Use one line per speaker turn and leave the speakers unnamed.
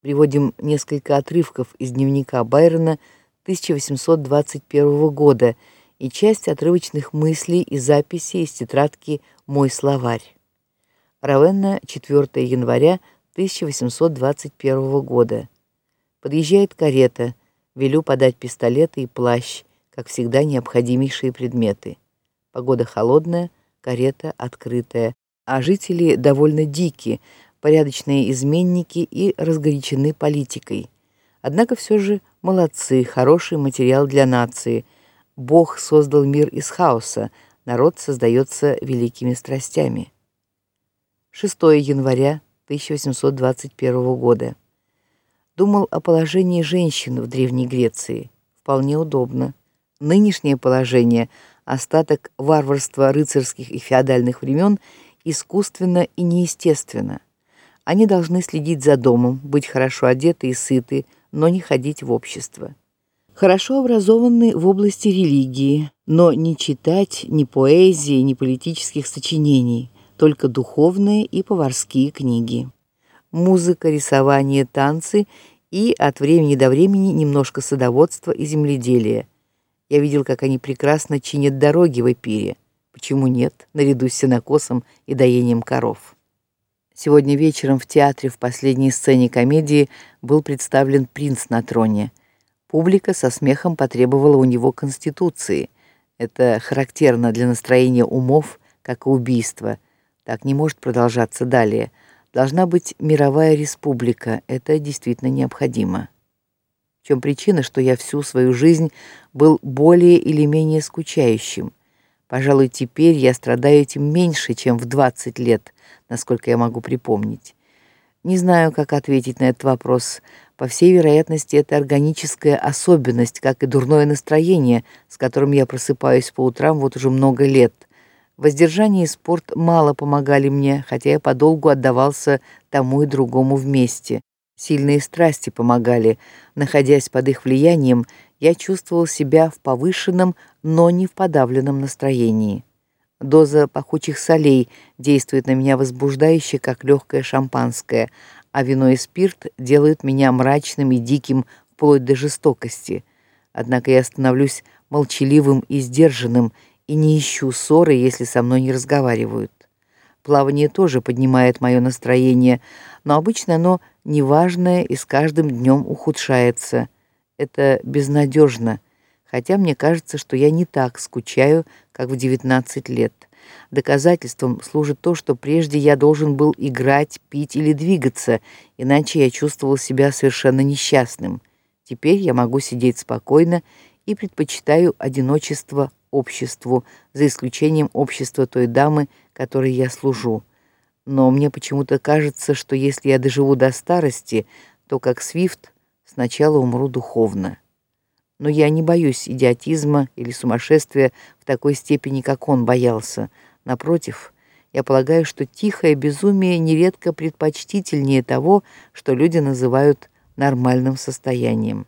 Приводим несколько отрывков из дневника Байрона 1821 года и часть отрывочных мыслей и записей из тетрадки Мой словарь. Равенна, 4 января 1821 года. Подъезжает карета. Велю подать пистолеты и плащ, как всегда необходимейшие предметы. Погода холодная, карета открытая, а жители довольно дикие, порядочные изменники и разгорячены политикой. Однако все же молодцы, хороший материал для нации. Бог создал мир из хаоса, народ создается великими страстями. 6 января 1821 года. Думал о положении женщин в Древней Греции. Вполне удобно. Нынешнее положение остаток варварства рыцарских и феодальных времен искусственно и неестественно. Они должны следить за домом, быть хорошо одеты и сыты, но не ходить в общество. Хорошо образованы в области религии, но не читать ни поэзии, ни политических сочинений, только духовные и поварские книги. Музыка, рисование, танцы и от времени до времени немножко садоводства и земледелия. Я видел, как они прекрасно чинят дороги в Эпире. Почему нет, наряду с сенокосом и доением коров? Сегодня вечером в театре в последней сцене комедии был представлен принц на троне. Публика со смехом потребовала у него конституции. Это характерно для настроения умов, как и убийство. Так не может продолжаться далее. Должна быть мировая республика. Это действительно необходимо. В чем причина, что я всю свою жизнь был более или менее скучающим? Пожалуй, теперь я страдаю этим меньше, чем в 20 лет, насколько я могу припомнить. Не знаю, как ответить на этот вопрос. По всей вероятности, это органическая особенность, как и дурное настроение, с которым я просыпаюсь по утрам вот уже много лет. Воздержание и спорт мало помогали мне, хотя я подолгу отдавался тому и другому вместе. Сильные страсти помогали. Находясь под их влиянием, я чувствовал себя в повышенном, но не в подавленном настроении. Доза пахучих солей действует на меня возбуждающе, как легкое шампанское, а вино и спирт делают меня мрачным и диким вплоть до жестокости. Однако я становлюсь молчаливым и сдержанным и не ищу ссоры, если со мной не разговаривают. Плавание тоже поднимает мое настроение, но обычно оно неважное и с каждым днем ухудшается. Это безнадежно, хотя мне кажется, что я не так скучаю, как в 19 лет. Доказательством служит то, что прежде я должен был играть, пить или двигаться, иначе я чувствовал себя совершенно несчастным. Теперь я могу сидеть спокойно и предпочитаю одиночество обществу, за исключением общества той дамы, которой я служу. Но мне почему-то кажется, что если я доживу до старости, то как Свифт сначала умру духовно. Но я не боюсь идиотизма или сумасшествия в такой степени, как он боялся. Напротив, я полагаю, что тихое безумие нередко предпочтительнее того, что люди называют нормальным состоянием.